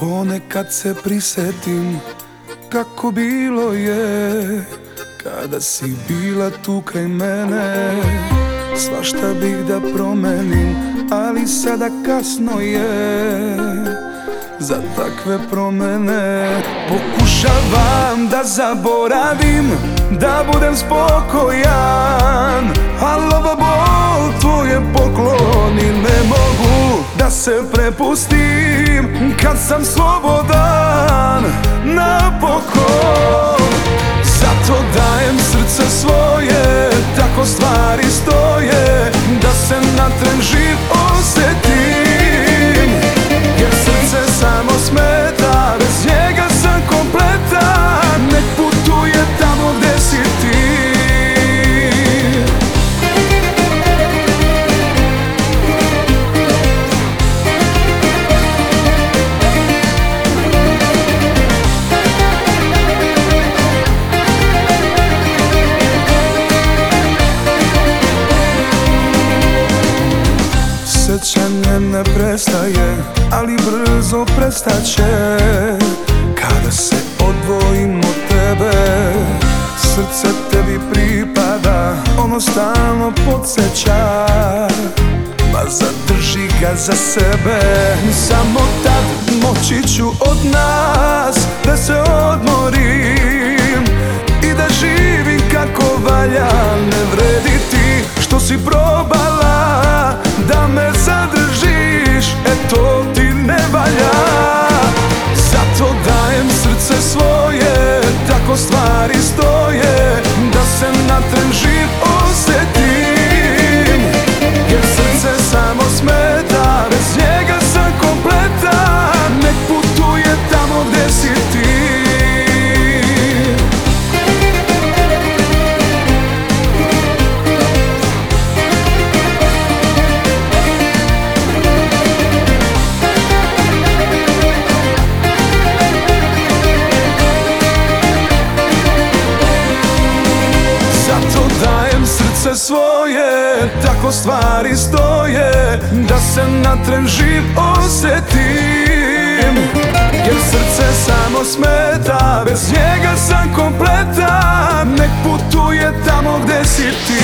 Ponekad se prisetim kako bilo je Kada si bila tu kraj mene. Svašta bih da promenim, ali sada kasno je Za takve promene. Pokušavam da zaboravim, da budem spokojan se prepustim Kad sam slobodan napokon. Zato dajem srce svoje, tako stvari stoje Da se na Sjećanje ne prestaje, ali brzo prestaće Kada se odvojim od tebe Srce tebi pripada, ono stalno podsjeća. Ma zadrži ga za sebe Samo tad moći ću od nas Da se odmorim svoje Tako stvari stoje Da se na tren živ osjetim. Jer srce samo smeta Bez njega sam kompletan Nek putuje tamo gdje si ti